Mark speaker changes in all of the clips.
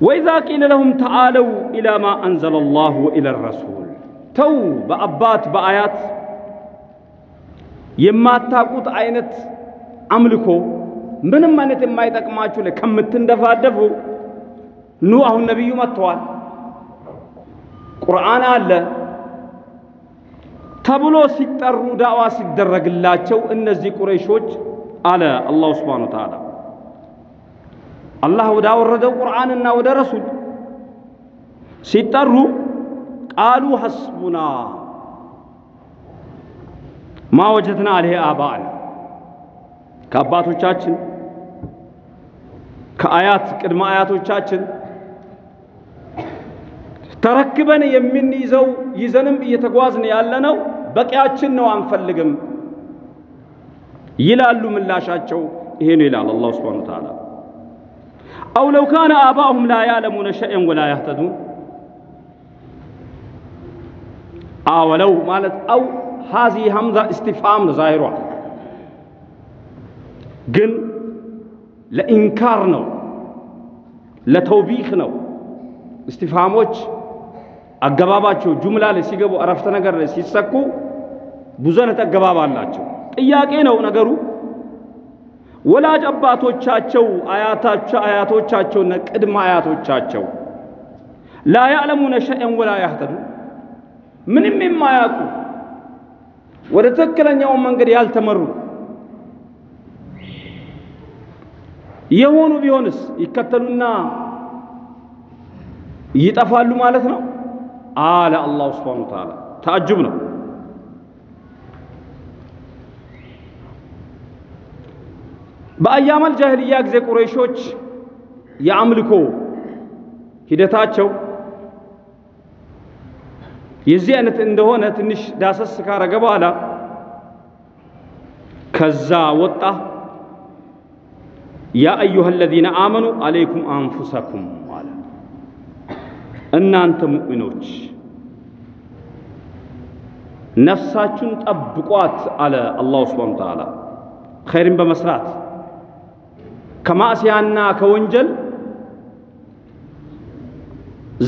Speaker 1: ወኢዛ ቂለ ለሁም ተዓለው ኢላ ማ አንዘለ ላሁ ወኢላ ረሱል። ተው በአባት በአያት የማታቁት አይነት አምልኮ ምንም አይነት የማይጠቅማችሁ ላይ ከምትንደፋደፉ ኑ አሁን ነቢዩ መጥተዋል፣ ቁርአን አለ ተብሎ ሲጠሩ ዳዕዋ ሲደረግላቸው እነዚህ ቁረይሾች አለ አላሁ ስብሓነ ወተዓላ አላህ ወዳወረደው ቁርአንና ወደ ረሱል ሲጠሩ ቃሉ ሐስቡና ማ ወጀድና አለይሂ አባአና ከአባቶቻችን ከአያት ቅድመ አያቶቻችን ተረክበን የምንይዘው ይዘንም እየተጓዝን ያለነው በቂያችን ነው፣ አንፈልግም ይላሉ። ምላሻቸው ይሄ ነው ይላል አላሁ ሱብሓነሁ ወተዓላ። አው ለው ካነ አባኡሁም ላ ያዕለሙነ ሸይአን ወላ ያህተዱን አወለው ማለት አው ሃዚ ሐምዛ እስቲፍሃም ነው ዛሂሯ ግን ለኢንካር ነው፣ ለተውቢኽ ነው። እስቲፍሃሞች አገባባቸው ጁምላ ላይ ሲገቡ አረፍተ ነገር ላይ ሲሰኩ ብዙ አይነት አገባብ አላቸው። ጥያቄ ነው ነገሩ። ወላጅ አባቶቻቸው አያታቸው አያቶቻቸውና ቅድመ አያቶቻቸው ላ ሸይአን ወላ ያህተዱ ምንም የማያውቁ ወደ ትክክለኛውን መንገድ ያልተመሩ የሆኑ ቢሆንስ ይከተሉና ይጠፋሉ ማለት ነው አለ አላሁ ስብሓነሁ ወተዓላ። ተአጅብ ነው። በአያመል ጃሂልያ ጊዜ ቁረይሾች የአምልኮ ሂደታቸው የዚህ አይነት እንደሆነ ትንሽ ዳሰስ ካረገ በኋላ ከዛ ወጣ ያ አዩሃ አለዚነ አመኑ አለይኩም አንፉሰኩም አለ። እናንተ ሙእሚኖች ነፍሳችሁን ጠብቋት አለ አላሁ ስብሓነሁ ወተዓላ። ኸይርን በመስራት ከማዕስያና ከወንጀል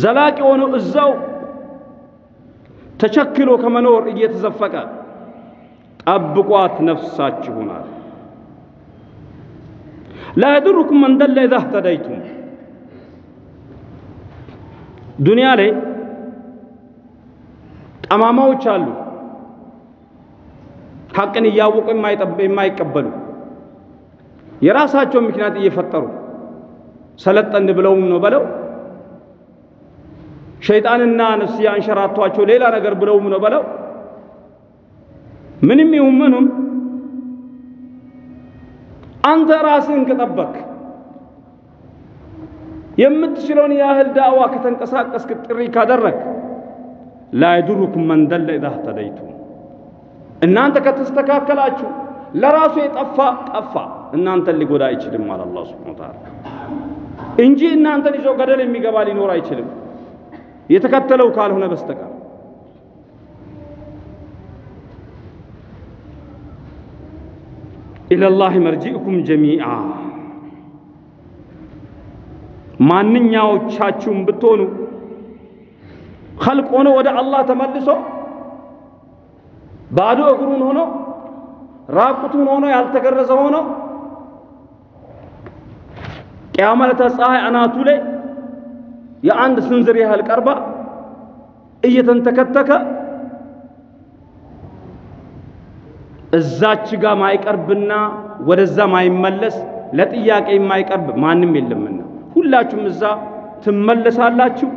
Speaker 1: ዘላቂ ሆኖ እዛው ተቸክሎ ከመኖር እየተዘፈቀ ጠብቋት ነፍሳችሁን አለ። ላ የድሩኩም መን ደለ ኢዛ እህተደይቱም። ዱንያ ላይ ጠማማዎች አሉ፣ ሐቅን እያወቁ የማይቀበሉ የራሳቸውን ምክንያት እየፈጠሩ ሰለጠን ብለውም ነው በለው። ሸይጣንና ነፍስያ አንሸራቷቸው ሌላ ነገር ብለውም ነው በለው። ምንም ይሁን ምንም አንተ ራስህን ከጠበቅ የምትችለውን ያህል ዳዕዋ ከተንቀሳቀስክ ጥሪ ካደረግ ላ የዱሩኩም መን ደለ ኢዛ እህተደይቱም። እናንተ ከተስተካከላችሁ ለራሱ የጠፋ ጠፋ፣ እናንተን ሊጎዳ አይችልም አለ አላህ ሱብሓነሁ ወተዓላ። እንጂ እናንተን ይዞ ገደል የሚገባ ሊኖር አይችልም። የተከተለው ካልሆነ በስተቀር። ኢለላህ መርጂእኩም ጀሚዓ። ማንኛዎቻችሁም ብትሆኑ ኸልቅ ሆኖ ወደ አላህ ተመልሶ ባዶ እግሩን ሆኖ ራቁቱን ሆኖ ያልተገረዘ ሆኖ ቅያማ ዕለተ ፀሐይ አናቱ ላይ የአንድ ስንዝር ያህል ቀርባ እየተንተከተከ እዛች ጋር ማይቀርብና ወደዛ ማይመለስ ለጥያቄ የማይቀርብ ማንም የለምና ሁላችሁም እዛ ትመለሳላችሁ።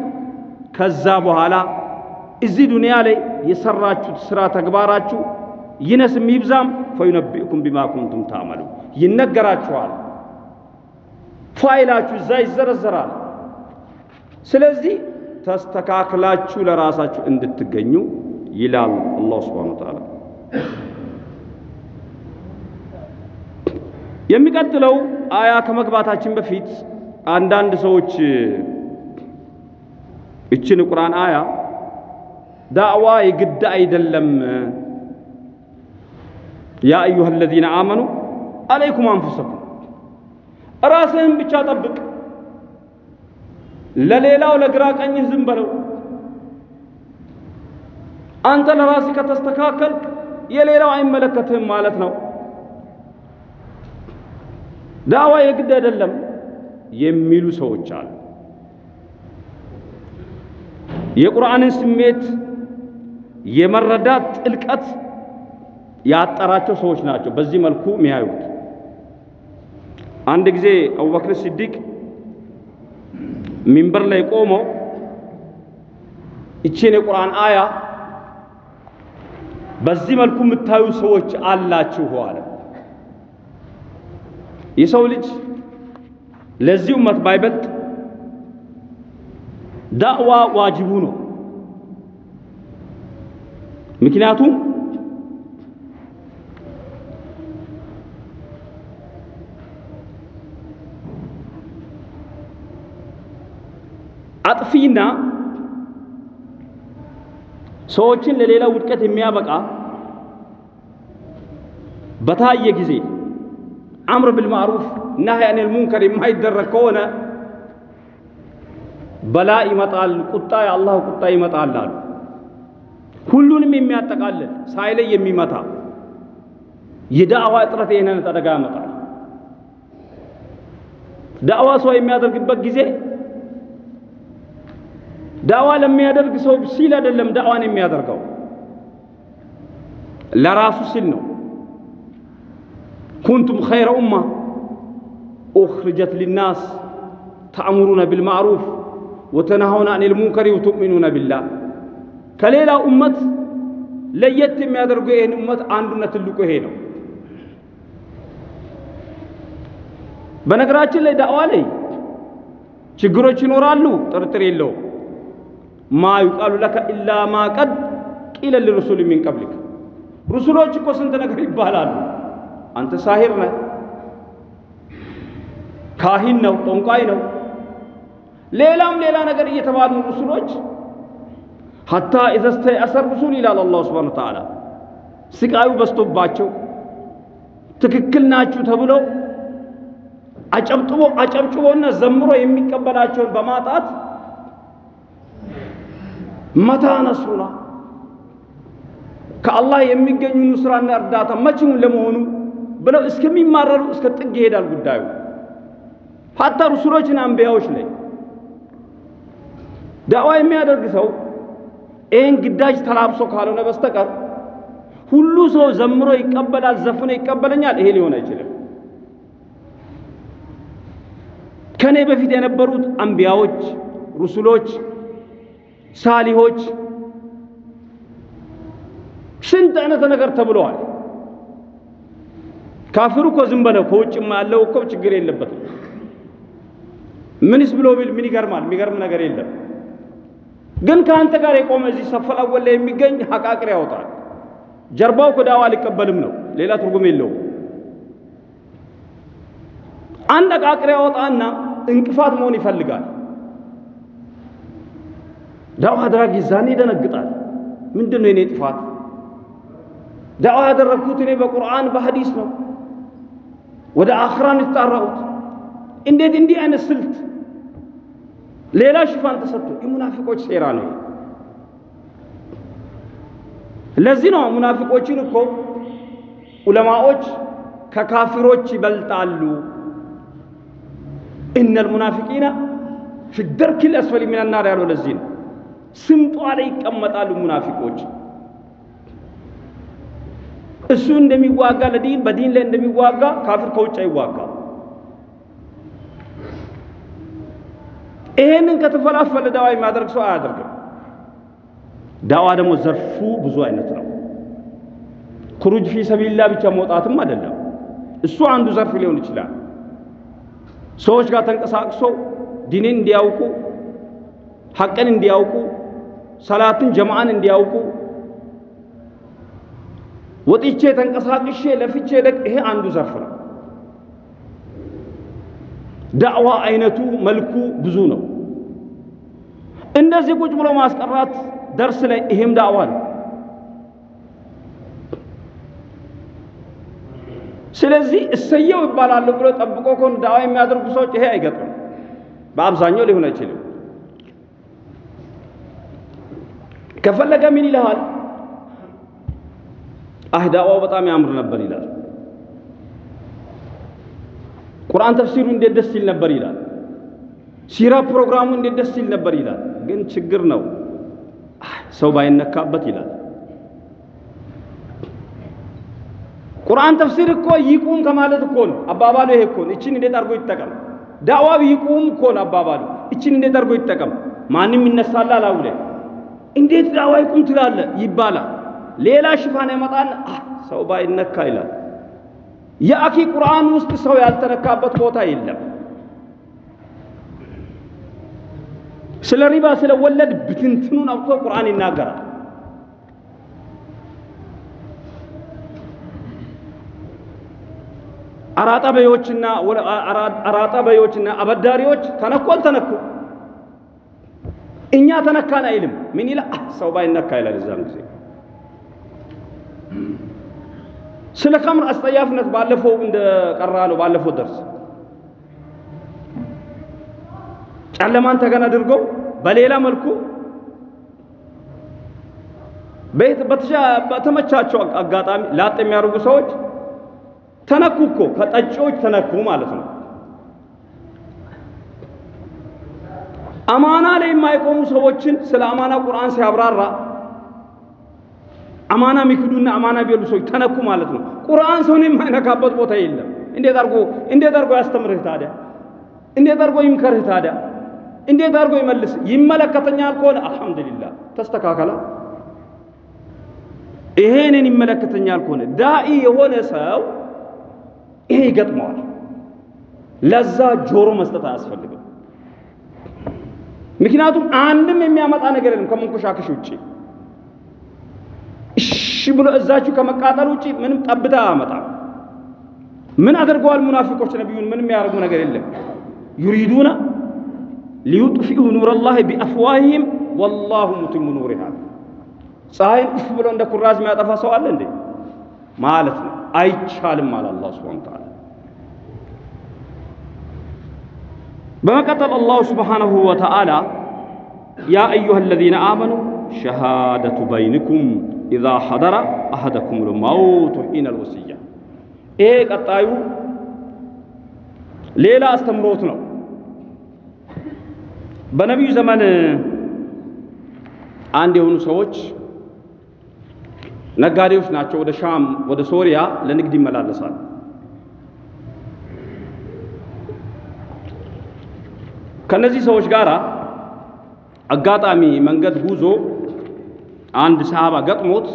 Speaker 1: ከዛ በኋላ እዚህ ዱንያ ላይ የሰራችሁት ስራ ተግባራችሁ ይነስም ይብዛም ፈዩነቢእኩም ቢማ ኩንቱም ታዕመሉ ይነገራችኋል። ፋይላችሁ እዛ ይዘረዘራል። ስለዚህ ተስተካክላችሁ ለራሳችሁ እንድትገኙ ይላል አላሁ ሱብሓነሁ ወተዓላ። የሚቀጥለው አያ ከመግባታችን በፊት አንዳንድ ሰዎች እችን ቁርአን አያ ዳዕዋ የግድ አይደለም፣ ያ አዩሃ አለዚነ አመኑ አለይኩም አንፉሰኩም ራስህን ብቻ ጠብቅ፣ ለሌላው ለግራ ቀኝህ ዝም በለው። አንተ ለራስህ ከተስተካከልክ የሌላው አይመለከትህም ማለት ነው። ዳዋ የግድ አይደለም የሚሉ ሰዎች አሉ። የቁርአንን ስሜት የመረዳት ጥልቀት ያጠራቸው ሰዎች ናቸው በዚህ መልኩ የሚያዩት። አንድ ጊዜ አቡበክር ሲዲቅ ሚንበር ላይ ቆመው ይቺን የቁርአን አያ በዚህ መልኩ የምታዩ ሰዎች አላችሁ አለ። የሰው ልጅ ለዚህ ኡመት ባይበልጥ ዳዕዋ ዋጅቡ ነው። ምክንያቱም አጥፊና ሰዎችን ለሌላ ውድቀት የሚያበቃ በታየ ጊዜ አምር ቢልማዕሩፍ ናህይ አኒል ሙንከር የማይደረግ ከሆነ በላ ይመጣል፣ ቁጣ የአላህ ቁጣ ይመጣል አሉ። ሁሉንም የሚያጠቃልል ሳይለይ የሚመታ የዳዕዋ እጥረት ይህንን አደጋ ያመጣል። ዳዕዋ ሰው የሚያደርግበት ጊዜ ዳዕዋ ለሚያደርግ ሰው ሲል አይደለም ዳዕዋን የሚያደርገው ለራሱ ሲል ነው። ኩንቱም ኸይረ ኡማ ኡኽርጀት ሊናስ ተእሙሩነ ቢልማዕሩፍ ወተናሃውነ አኒል ሙንከሪ ወቱእሚኑነ ቢላህ ከሌላ ኡመት ለየት የሚያደርገው ይህን ኡመት አንዱና ትልቁ ይሄ ነው። በነገራችን ላይ ዳዕዋ ላይ ችግሮች ይኖራሉ፣ ጥርጥር የለውም። ما يقال لك إلا ما قد قيل للرسل من قبلك። ሩሱሎች እኮ ስንት ነገር ይባላሉ። አንተ ساحر ነህ፣ كاهن ነው፣ ጠንቋይ ነው፣ ሌላም ሌላ ነገር እየተባሉ ሩሱሎች حتى إذا استيأس الرسل ይላል الله سبحانه وتعالى ስቃዩ በዝቶባቸው ትክክል ናችሁ ተብለው አጨብጥቦ አጨብጭቦና ዘምሮ የሚቀበላቸውን በማጣት መታ ነስሩና ከአላህ የሚገኙ ኑስራና እርዳታ መቼውን ለመሆኑ ብለው እስከሚማረሩ እስከ ጥግ ይሄዳል ጉዳዩ። ሀታ ሩሱሎችን አንቢያዎች ላይ ዳዕዋ የሚያደርግ ሰው ይህን ግዳጅ ተላብሶ ካልሆነ በስተቀር ሁሉ ሰው ዘምሮ ይቀበላል፣ ዘፍኖ ይቀበለኛል፣ ይሄ ሊሆን አይችልም። ከኔ በፊት የነበሩት አንቢያዎች፣ ሩሱሎች፣ ሳሊሆች ስንት አይነት ነገር ተብለዋል። ካፊሩ እኮ ዝም በለው ከውጭማ ያለው እኮ ችግር የለበትም። ምንስ ብሎ ቢል ምን ይገርማል? የሚገርም ነገር የለም። ግን ከአንተ ጋር የቆመ እዚህ ሰፈል አወል ላይ የሚገኝ ሐቃቅር ያወጣል። ጀርባው ከዳዋ አልቀበልም ነው፣ ሌላ ትርጉም የለውም። አንድ አቃቅር ያወጣና እንቅፋት መሆን ይፈልጋል። ዳዋ አድራጊ ዛኔ ይደነግጣል። ምንድን ነው የኔ ጥፋት? ዳዋ ያደረግኩት እኔ በቁርአን በሐዲስ ነው፣ ወደ አኽራን የተጣራሁት። እንዴት እንዲህ አይነት ስልት ሌላ ሽፋን ተሰጥቶ የሙናፊቆች ሴራ ነው። ለዚህ ነው ሙናፊቆችን እኮ ዑለማዎች ከካፊሮች ይበልጣሉ። إن المنافقين في الدرك الأسفل من النار ያለው ለዚህ ነው። ስምጧ ላይ ይቀመጣሉ ሙናፊቆች። እሱ እንደሚዋጋ ለዲን በዲን ላይ እንደሚዋጋ ካፊር ከውጭ አይዋጋ። ይሄንን ከተፈላፈለ ዳዋ የሚያደርግ ሰው አያደርግም። ዳዋ ደግሞ ዘርፉ ብዙ አይነት ነው። ኩሩጅ ፊ ሰቢልላ ብቻ መውጣትም አይደለም። እሱ አንዱ ዘርፍ ሊሆን ይችላል። ሰዎች ጋር ተንቀሳቅሶ ዲንን እንዲያውቁ፣ ሐቅን እንዲያውቁ፣ ሰላትን ጀማዓን እንዲያውቁ ወጥቼ ተንቀሳቅሼ ለፍቼ ደቅ ይሄ አንዱ ዘርፍ ነው። ዳዕዋ አይነቱ መልኩ ብዙ ነው። እንደዚህ ቁጭ ብሎ ማስቀራት ደርስ ላይ ይሄም ዳዕዋ ነው። ስለዚህ እሰየው ይባላሉ ብሎ ጠብቆ ከሆነ ዳዕዋ የሚያደርጉ ሰዎች ይሄ አይገጥም። በአብዛኛው ሊሆን አይችልም። ከፈለገ ምን ይልሃል? አህዳዋው በጣም ያምር ነበር ይላል። ቁርአን ተፍሲሩ እንዴት ደስ ይል ነበር ይላል። ሲራ ፕሮግራሙ እንዴት ደስ ይል ነበር ይላል። ግን ችግር ነው ሰው ባይነካበት ይላል። ቁርአን ተፍሲር እኮ ይቁም ከማለት እኮ ነው አባባሉ። ይሄ እኮ ነው። እቺን እንዴት አድርጎ ይጠቀም? ዳዕዋው ይቁም እኮ ነው አባባሉ። እቺን እንዴት አድርጎ ይጠቀም? ማንም ይነሳል አላው ላይ እንዴት ዳዕዋ ይቁም ትላለ ይባላል። ሌላ ሽፋን ያመጣን ሰው ባይነካ ይላል። የአኪ ቁርአን ውስጥ ሰው ያልተነካበት ቦታ የለም። ስለ ሪባ ስለ ወለድ ብትንትኑን አውጥቶ ቁርአን ይናገራል። አራጣ በዮችና አበዳሪዎች ተነኩ አልተነኩ እኛ ተነካን አይልም። ምን ይላል? ሰው ባይነካ ይላል። እዛም ጊዜ ስለ ከምር አስጠያፍነት ባለፈው እንደ ቀራ ነው። ባለፈው ደርስ ጨለማን ተገን አድርገው በሌላ መልኩ በተመቻቸው አጋጣሚ ላጥ የሚያደርጉ ሰዎች ተነኩ እኮ ከጠጪዎች ተነኩ ማለት ነው። አማና ላይ የማይቆሙ ሰዎችን ስለ አማና ቁርአን ሲያብራራ አማና የሚክዱና አማና ቢሉ ሰዎች ተነኩ ማለት ነው። ቁርአን ሰውን የማይነካበት ቦታ የለም። እንዴት አድርጎ እንዴት አድርጎ ያስተምርህ ታዲያ? እንዴት አድርጎ ይምከርህ ታዲያ? እንዴት አድርጎ ይመልስ? ይመለከተኛል ከሆነ አልሐምዱሊላህ ተስተካከላ። ይሄንን ይመለከተኛል ከሆነ ዳኢ የሆነ ሰው ይሄ ይገጥመዋል። ለዛ ጆሮ መስጠት አያስፈልግም። ምክንያቱም አንድም የሚያመጣ ነገር የለም ከመንኮሻከሽ ውጪ። እሺ ብሎ እዛችሁ ከመቃጠል ውጪ ምንም ጠብታ አያመጣም። ምን አድርገዋል ሙናፊቆች? ነቢዩን ምንም ያደርጉ ነገር የለም። ዩሪዱና ሊዩጥፊኡ ኑረላሂ ቢአፍዋሂም ወላሁ ሙቲሙ ኑሪሃ። ፀሐይን እፍ ብሎ እንደ ኩራዝ የሚያጠፋ ሰው አለ እንዴ? ማለት ነው። አይቻልም አለ አላህ ሱብሓነሁ ወተዓላ። በመቀጠል አላሁ ሱብሓነሁ ወተዓላ ያ አዩሃ አለዚነ አመኑ ሸሃደቱ በይንኩም ኢዛ ሐደረ አሐደኩም ልመውቱ ሒነ ልወስያ። ይሄ ቀጣዩ ሌላ አስተምሮት ነው። በነቢዩ ዘመን አንድ የሆኑ ሰዎች ነጋዴዎች ናቸው። ወደ ሻም ወደ ሶሪያ ለንግድ ይመላለሳል። ከነዚህ ሰዎች ጋር አጋጣሚ መንገድ ጉዞ አንድ ሰሃባ ገጥሞት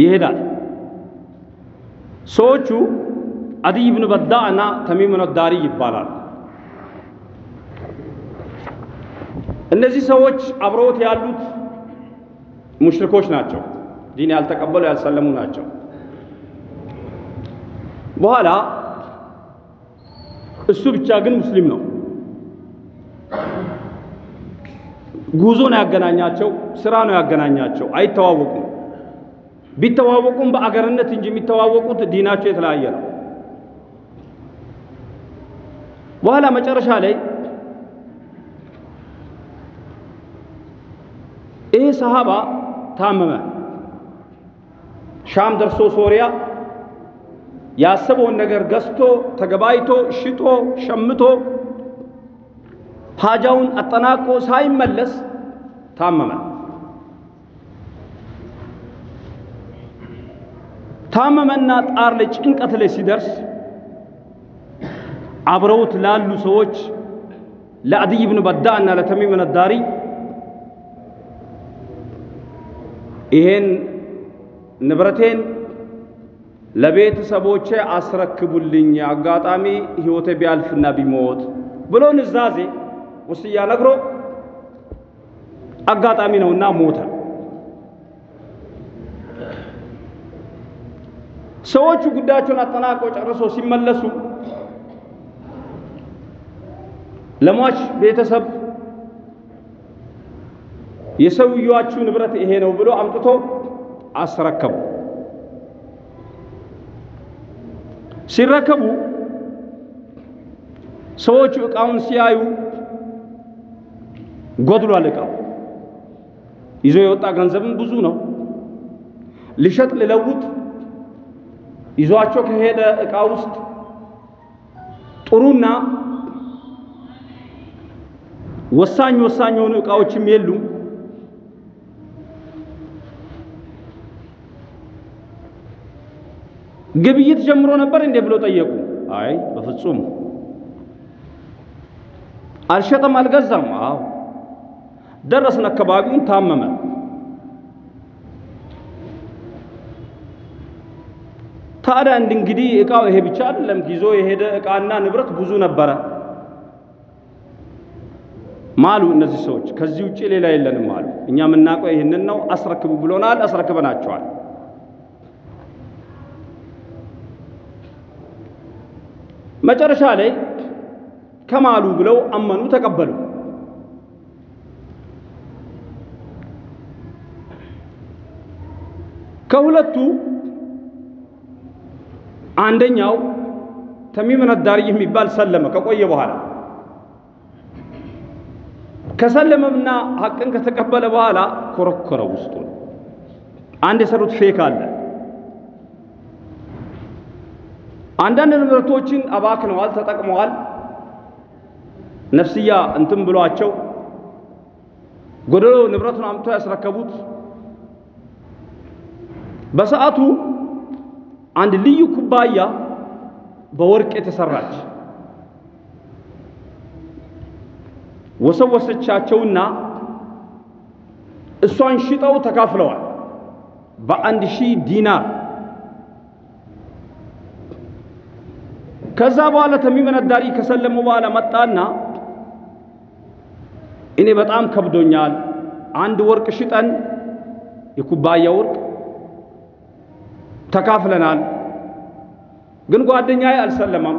Speaker 1: ይሄዳል። ሰዎቹ አዲይ ብን በዳ እና ተሚም ነዳሪ ይባላል። እነዚህ ሰዎች አብረውት ያሉት ሙሽሪኮች ናቸው። ዲን ያልተቀበሉ ያልሰለሙ ናቸው። በኋላ እሱ ብቻ ግን ሙስሊም ነው። ጉዞ ነው ያገናኛቸው፣ ስራ ነው ያገናኛቸው። አይተዋወቁም። ቢተዋወቁም በአገርነት እንጂ የሚተዋወቁት ዲናቸው የተለያየ ነው። በኋላ መጨረሻ ላይ ይህ ሰሃባ ታመመ። ሻም ደርሶ ሶሪያ ያሰበውን ነገር ገዝቶ ተገባይቶ ሽጦ ሸምቶ ሀጃውን አጠናቆ ሳይመለስ ታመመ። ታመመና ጣር ላይ ጭንቀት ላይ ሲደርስ አብረውት ላሉ ሰዎች ለአድይ ብን በዳ እና ለተሚም ነዳሪ ይሄን ንብረቴን ለቤተሰቦቼ አስረክቡልኝ፣ አጋጣሚ ህይወቴ ቢያልፍና ቢሞት ብሎ ንዛዜ ውስያ ነግሮ አጋጣሚ ነውና ሞተ። ሰዎቹ ጉዳያቸውን አጠናቀው ጨርሰው ሲመለሱ ለሟች ቤተሰብ የሰውየዋችሁ ንብረት ይሄ ነው ብሎ አምጥቶ አስረከቡ። ሲረከቡ ሰዎቹ ዕቃውን ሲያዩ ጎድሏል። ዕቃው ይዞ የወጣ ገንዘብም ብዙ ነው። ሊሸጥ ሊለውጥ ይዟቸው ከሄደ ዕቃ ውስጥ ጥሩና ወሳኝ ወሳኝ የሆኑ ዕቃዎችም የሉም። ግብይት ጀምሮ ነበር እንዴ ብሎ ጠየቁ። አይ በፍጹም አልሸጠም፣ አልገዛም። አዎ ደረስን፣ አካባቢውን ታመመ። ታዲያ እንግዲህ ዕቃው ይሄ ብቻ አይደለም፣ ይዞ የሄደ ዕቃና ንብረት ብዙ ነበረ። ማሉ እነዚህ ሰዎች ከዚህ ውጭ ሌላ የለንም አሉ። እኛ የምናውቀው ይህንን ነው፣ አስረክቡ ብሎናል፣ አስረክበናቸዋል። መጨረሻ ላይ ከማሉ ብለው አመኑ፣ ተቀበሉ። ከሁለቱ አንደኛው ተሚም ነዳሪ የሚባል ሰለመ። ከቆየ በኋላ ከሰለመና ሐቅን ከተቀበለ በኋላ ኮረኮረው ውስጡ አንድ የሰሩት ፌክ አለ። አንዳንድ ንብረቶችን አባክነዋል፣ ተጠቅመዋል። ነፍስያ እንትን ብሏቸው ጎደሎ ንብረቱን አምጥቶ ያስረከቡት በሰዓቱ አንድ ልዩ ኩባያ በወርቅ የተሰራች ወሰወሰቻቸውና እሷን ሽጠው ተካፍለዋል በአንድ ሺህ ዲናር። ከዛ በኋላ ተሚም ነዳሪ ከሰለሙ በኋላ መጣና እኔ በጣም ከብዶኛል፣ አንድ ወርቅ ሽጠን የኩባያ ወርቅ ተካፍለናል፣ ግን ጓደኛዬ አልሰለመም።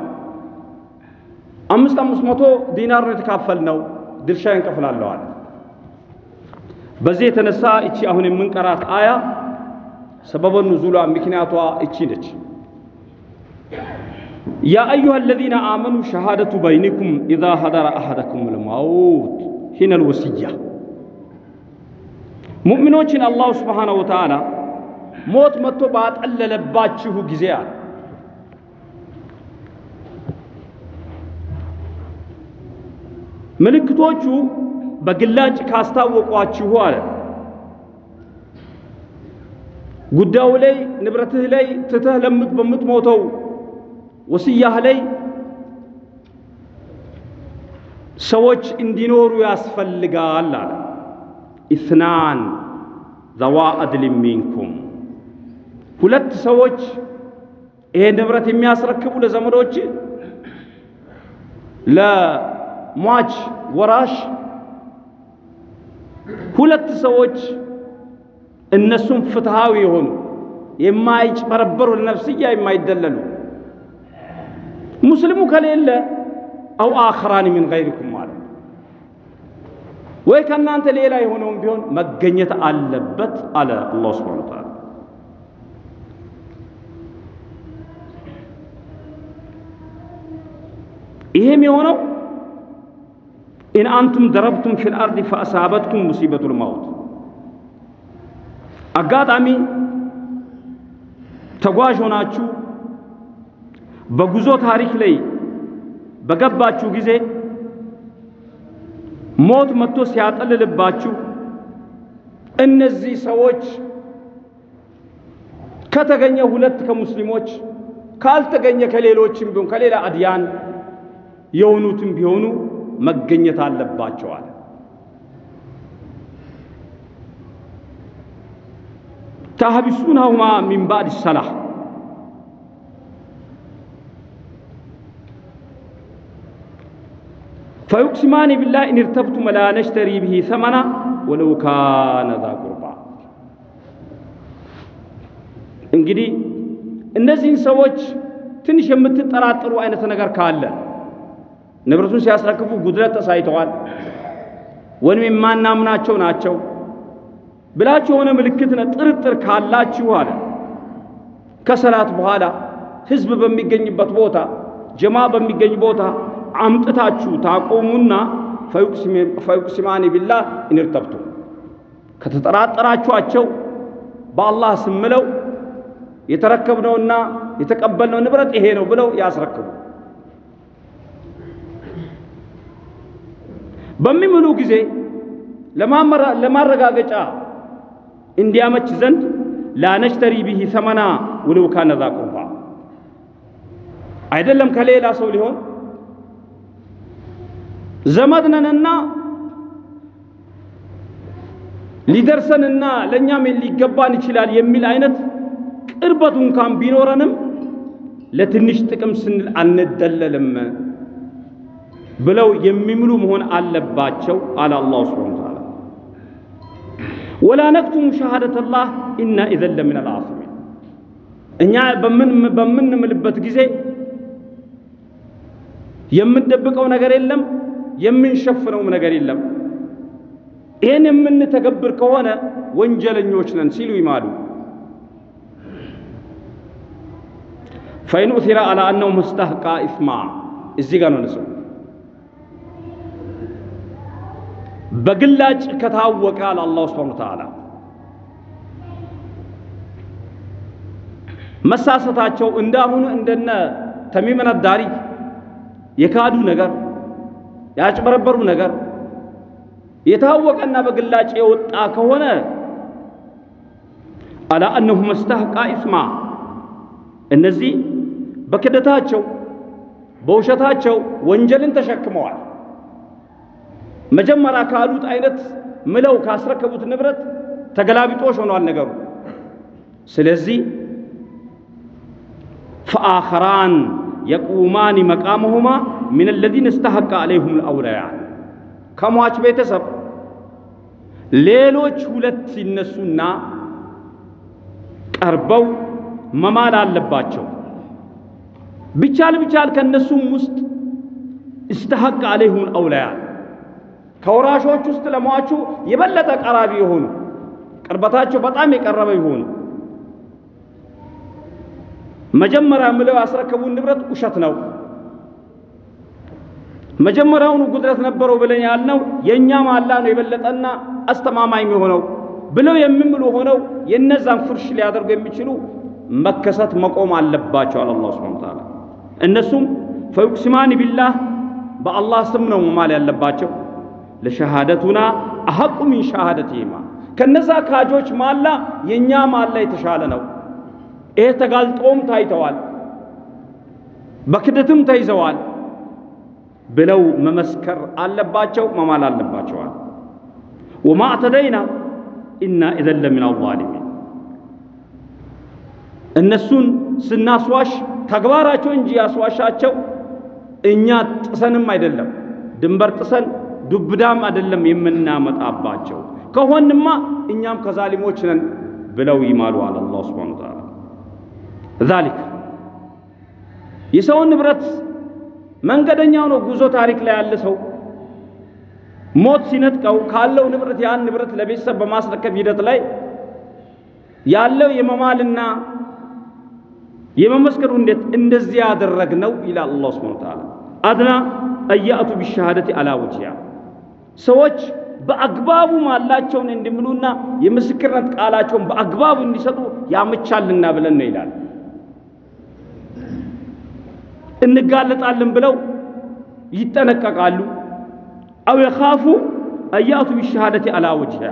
Speaker 1: አምስት አምስት መቶ ዲናር ነው የተካፈልነው፣ ድርሻ እንከፍላለዋል። በዚህ የተነሳ እቺ አሁን የምንቀራት አያ ሰበበ ኑዙሏ ምክንያቷ እቺ ነች። ያ አዩሃ አለዚነ አመኑ ሸሃደቱ በይኒኩም ኢዛ ሐደረ አሐደኩም ልመውት ሂነል ወስያ። ሙእሚኖችን አላሁ ስብሓነሁ ወተዓላ ሞት መጥቶ ባጠለለባችሁ ጊዜ አለ ምልክቶቹ በግላጭ ካስታወቋችሁ አለ። ጉዳዩ ላይ ንብረትህ ላይ ትተህ በምትሞተው ወስያህ ላይ ሰዎች እንዲኖሩ ያስፈልጋል አለ። ኢስናን ዘዋ አድሊን ሚንኩም ሁለት ሰዎች ይሄ ንብረት የሚያስረክቡ ለዘመዶች ለሟች ወራሽ ሁለት ሰዎች እነሱም ፍትሃዊ የሆኑ የማይጭበረበሩ ለነፍስያ የማይደለሉ ሙስሊሙ ከሌለ አው አኽራን ሚን ገይሪኩም ማለት ወይ ከእናንተ ሌላ የሆነውም ቢሆን መገኘት አለበት አለ አላህ ሱብሓነሁ ወተዓላ። ይሄም የሆነው إن أنتم ضربتم في الأرض فأصابتكم مصيبة الموت አጋጣሚ ተጓዥ ሆናችሁ በጉዞ ታሪክ ላይ በገባችሁ ጊዜ ሞት መጥቶ ሲያጠልልባችሁ እነዚህ ሰዎች ከተገኘ ሁለት ከሙስሊሞች ካልተገኘ ከሌሎችም ቢሆን ከሌላ أديان የሆኑትም ቢሆኑ መገኘት አለባቸዋል። تحبسونهما من بعد الصلاة بالله إن ارتبتم لا نشتري به ثمنا ولو كان ذا قربى። እንግዲህ እነዚህን ሰዎች ትንሽ የምትጠራጠሩ አይነት ነገር ካለ ንብረቱን ሲያስረክቡ ጉድለት ተሳይተዋል ወይም የማናምናቸው ናቸው ብላችሁ የሆነ ምልክት ጥርጥር ካላችሁ አለ ከሰላት በኋላ ህዝብ በሚገኝበት ቦታ ጀማ በሚገኝ ቦታ አምጥታችሁ ታቆሙና ፈዩቅሲማኒ ቢላህ ኢንርተብቱ ከተጠራጠራችኋቸው በአላህ ስም ምለው የተረከብነውና የተቀበልነው ንብረት ይሄ ነው ብለው ያስረክቡ። በሚምሉ ጊዜ ለማረጋገጫ እንዲያመች ዘንድ ላነሽተሪ ቢሂ ሰመና ውለው ካነ ዛ ቁርባ አይደለም ከሌላ ሰው ሊሆን ዘመድ ነንና ሊደርሰንና ለእኛም ሊገባን ይችላል የሚል አይነት ቅርበቱ እንኳን ቢኖረንም ለትንሽ ጥቅም ስንል አንደለልም ብለው የሚምሉ መሆን አለባቸው አለ አላሁ ስብሓነ ወተዓላ። ወላ ነክቱሙ ሸሃደተላህ ኢና ኢዘን ለሚን አልዓሲሚን። እኛ በምንምልበት ጊዜ የምንደብቀው ነገር የለም፣ የምንሸፍነውም ነገር የለም። ይህን የምንተገብር ከሆነ ወንጀለኞች ነን ሲሉ ይማሉ። ፈኢን ኡሲረ አላ አነሁ ሙስተህቃ ኢስማ እዚህ ጋር ነው ንሰው በግላጭ ከታወቀ አለ አላሁ ስብሓነ ወተዓላ መሳሰታቸው እንዳሁኑ እንደነ ተሚመን ዳሪ የካዱ ነገር ያጭበረበሩ ነገር የታወቀና በግላጭ የወጣ ከሆነ አላ አነሁ መስተህቃ ኢስማ እነዚህ በክደታቸው በውሸታቸው ወንጀልን ተሸክመዋል። መጀመሪያ ካሉት አይነት ምለው ካስረከቡት ንብረት ተገላቢጦሽ ሆኗል ነገሩ። ስለዚህ ፈአኸራን የቁማኒ መቃመሁማ ሚን አለዚነ እስተሐቀ አለይሁም አልአውለያን ከሟች ቤተሰብ ሌሎች ሁለት ሲነሱና ቀርበው መማል አለባቸው። ቢቻል ቢቻል ከእነሱም ውስጥ እስተሐቀ አለይሁም አልአውለያን ከወራሾች ውስጥ ለሟቹ የበለጠ ቀራቢ የሆኑ ቅርበታቸው በጣም የቀረበ የሆኑ መጀመሪያ ምለው ያስረከቡን ንብረት ውሸት ነው፣ መጀመሪያውኑ ጉድለት ነበረው ብለን ያልነው የእኛ ማላ ነው የበለጠና አስተማማኝ የሆነው ብለው የሚምሉ ሆነው የነዛን ፍርሽ ሊያደርጉ የሚችሉ መከሰት መቆም አለባቸው አለ አላህ ሱብሓነሁ ወተዓላ። እነሱም ፈዩቅሲማኒ ቢላህ በአላህ ስም ነው መማል ያለባቸው ለሸሃደቱና አሐቁ ሚን ሸሃደቲሂማ ከነዛ ካጆች ማላ የእኛ ማላ የተሻለ ነው። ይሄ ተጋልጦም ታይተዋል፣ በክደትም ተይዘዋል ብለው መመስከር አለባቸው፣ መማል አለባቸዋል። ወማ አዕተደይና ኢና ኢዘን ለሚን አዛሊሚን እነሱን ስናስዋሽ ተግባራቸው እንጂ ያስዋሻቸው እኛ ጥሰንም አይደለም ድንበር ጥሰን ዱብዳም አይደለም የምናመጣባቸው ከሆንማ እኛም ከዛሊሞች ነን ብለው ይማሉ አለ አላህ ሱብሓነሁ ወተዓላ። ዛሊክ የሰውን ንብረት መንገደኛው ነው ጉዞ ታሪክ ላይ ያለ ሰው ሞት ሲነጥቀው ካለው ንብረት ያን ንብረት ለቤተሰብ በማስረከብ ሂደት ላይ ያለው የመማልና የመመስከሩ እንዴት እንደዚህ ያደረግነው ይላል አላህ ሱብሓነሁ ወተዓላ። አድና አያእቱ ቢሸሃደቲ አላ ወጅሂሃ ሰዎች በአግባቡ ማላቸውን እንዲምሉና የምስክርነት ቃላቸውን በአግባቡ እንዲሰጡ ያመቻልና ብለን ነው ይላል። እንጋለጣለን ብለው ይጠነቀቃሉ። አው የኻፉ አያእቱ ቢሸሃደቲ አላ ወጅሂሃ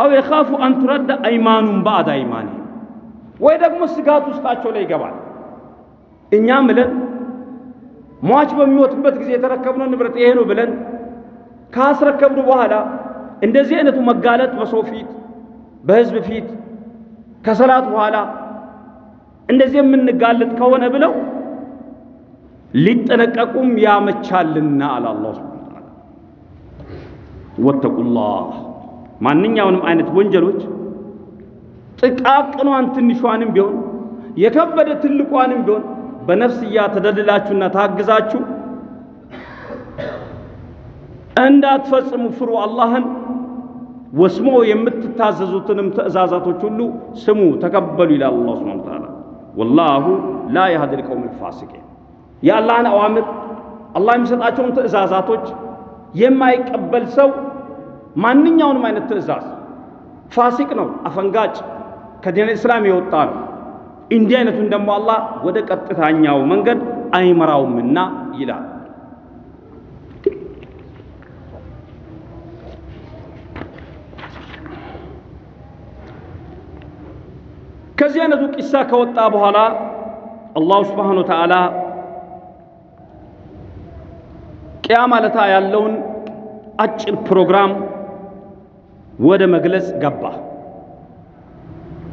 Speaker 1: አው የኻፉ አን ቱረደ አይማኑን ባዕድ አይማኒሂም ወይ ደግሞ ስጋት ውስጣቸው ላይ ይገባል። እኛ ምለን ሟች በሚሞትበት ጊዜ የተረከብነው ንብረት ይሄ ነው ብለን ካስረከብን በኋላ እንደዚህ አይነቱ መጋለጥ በሰው ፊት፣ በህዝብ ፊት ከሰላት በኋላ እንደዚህ የምንጋለጥ ከሆነ ብለው ሊጠነቀቁም ያመቻልና አለ አላህ ሱብሓነሁ ወተዓላ። ወተቁላህ ማንኛውንም አይነት ወንጀሎች ጥቃቅኗን ትንሿንም ቢሆን የከበደ ትልቋንም ቢሆን በነፍስያ ተደልላችሁና ታግዛችሁ እንዳትፈጽሙ ፍሩ አላህን። ወስሞ የምትታዘዙትንም ትእዛዛቶች ሁሉ ስሙ ተቀበሉ ይላል አላህ ሱብሓነሁ ወተዓላ። ወላሁ ላ የህዲል ቀውሚል ፋሲቂን የአላህን አዋምር አላህ የሚሰጣቸውን ትእዛዛቶች የማይቀበል ሰው ማንኛውንም አይነት ትእዛዝ ፋሲቅ ነው፣ አፈንጋጭ ከዲን እስላም የወጣ ነው። እንዲህ አይነቱን ደግሞ አላህ ወደ ቀጥታኛው መንገድ አይመራውምና ይላል። ከዚህ አይነቱ ቂሳ ከወጣ በኋላ አላሁ ስብሓነ ወተዓላ ቅያማ ለታ ያለውን አጭር ፕሮግራም ወደ መግለጽ ገባ።